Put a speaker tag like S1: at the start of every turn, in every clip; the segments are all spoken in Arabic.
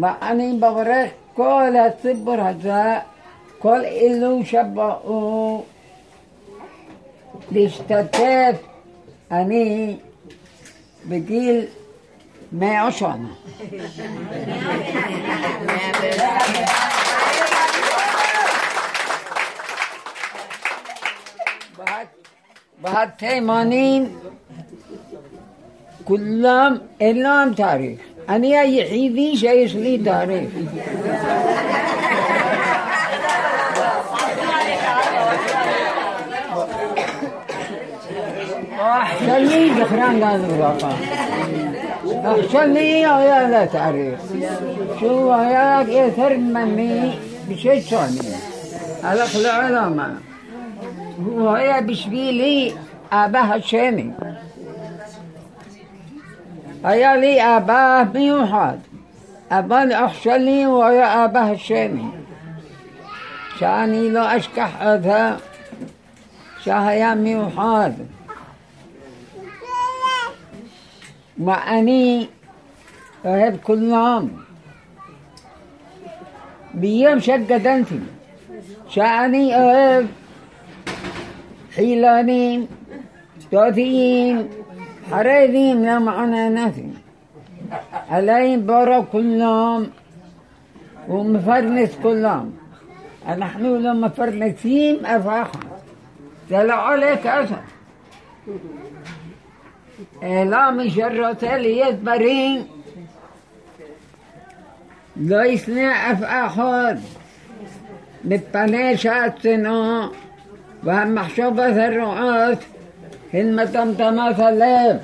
S1: ואני מברך כל הציבור הזה, כל אלו שבאו להשתתף, אני בגיל מאה שנה. והתימנים כולם אין להם תאריך. أنا يحيدي شايش لي داري. أحسن لي دخران قاعد الغطاء أحسن لي يا لا تعرف شو هياك كثر مني بشي ثاني علامة. هو يا بشبيلي أبها الشامي היה לי אבא מיוחד, אבל אח שלי הוא היה אבא השני, שאני לא אשכח אותה, שהיה מיוחד. ואני אוהב כולם. ביום שגדלתי, שאני אוהב חילונים, דתיים, حرايدين لا معنا نفي علي برا كلهم ومفرنس كلهم. نحن لما مفرنسين أفاحا طلع عليك أسد. لا مشرط اليد يدبرين. لا يصنع أفاحا بالطناشات سنو ومحشوبة الرعاة שהצנוע והמחשבות הרעות הן מטמטמת הלב.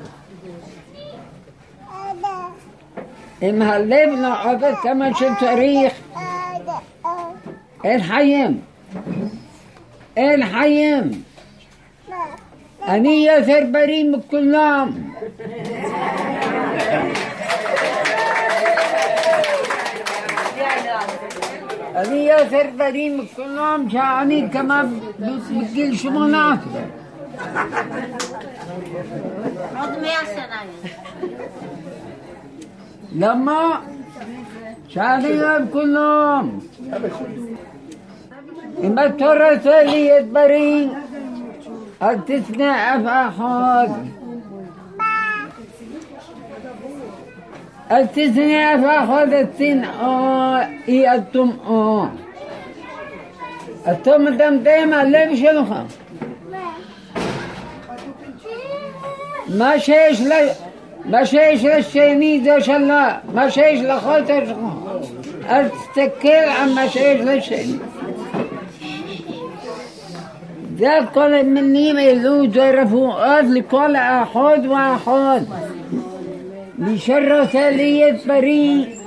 S1: אם הלב לא עובד כמה שצריך, אין חיים. אין חיים. אני יותר בריא מכולם. אני יותר בריא מכולם שאני כמה בגיל שמונה עשרה. لما شعبهم كلهم. إما الترث اللي يتبري التسنع أفاخد التسنع أفاخد التنعو إي التمعو ألتم دم دايما اللي بشنخه ما شيش لا ما شيش للشيمي داش الله. ما شيش لخاطر أتتكل عن ما شيش للشيمي ده طلب مني ما يلوج رفوقات لكل أحد وأحد. بشر ثالية بريء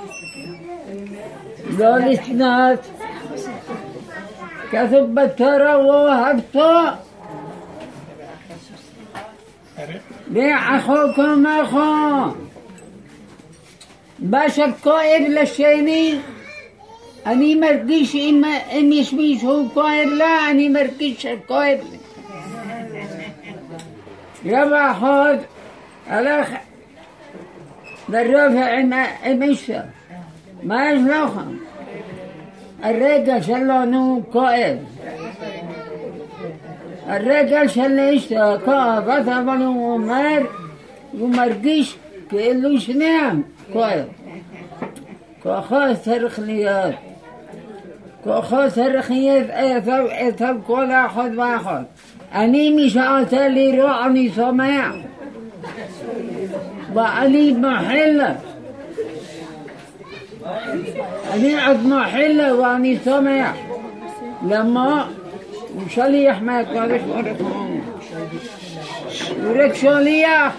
S1: ذلك لسنات. كثب التروا وهبطأ بي اخوكم أخو. باشا كائر للشيني. أني مرديش إما اني شميش هو كائر لا أني مركش كائر يا باخود ألاخ بالرفع اما إمشا ما يشلوخم الرجل شلو نو كائر الرجل شلش آه، كعبة ثمن ومر ومرقش كإلوش نعم كوي كوخا ترخنيات كخاص ترخنيات أثب أثب كل أحد وأحد. أني مش أتالي رأني سماع وأني محلة أني أضمحلة وأني سماع لما وصليح ما يطابق غرفهم ولك صليح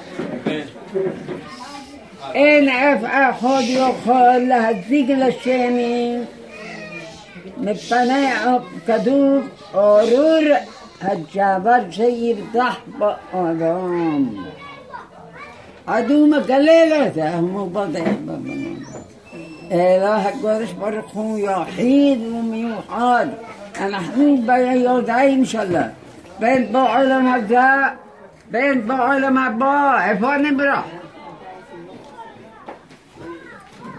S1: إن أف أخذ يخل لهالدجل الشامي مبتناع كدوب أرور هالجابر سير تحب أرام أدوم قليلة تهم بضع بضع إله قرش برخو يحيد وميوحاد. نحن بين يدين شلة بين بعلم الداء بين بعلم الباء فان برح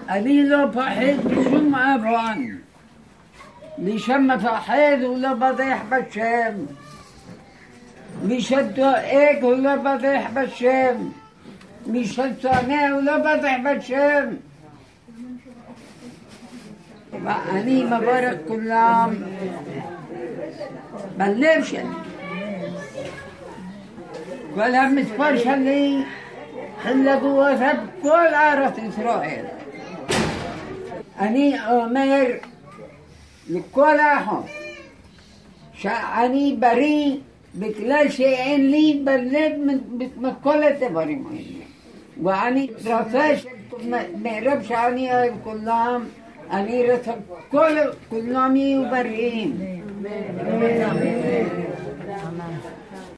S1: أبي لو بحيد بشم أبران بشم فحيد ولا بضيح بالشام بشد إيك ولا بضيح بالشام بشد ثانية ولا بضيح بالشام אני לא פוחד בשום אבון. מי שמפחד הוא לא בטח בשם. מי שדואג הוא לא בטח בשם. מי ששונא הוא לא בטח בשם. ואני מברך כולם בלב שלי. כל המספר שלי חילקו אותה בכל ארץ ישראל. אני אומר לכל האחות שאני בריא בגלל שאין לי בלב מכל הדברים האלה. ואני רוצה שמרוב שאני אוהב כולם, أميرة كل كل نامي وبرهين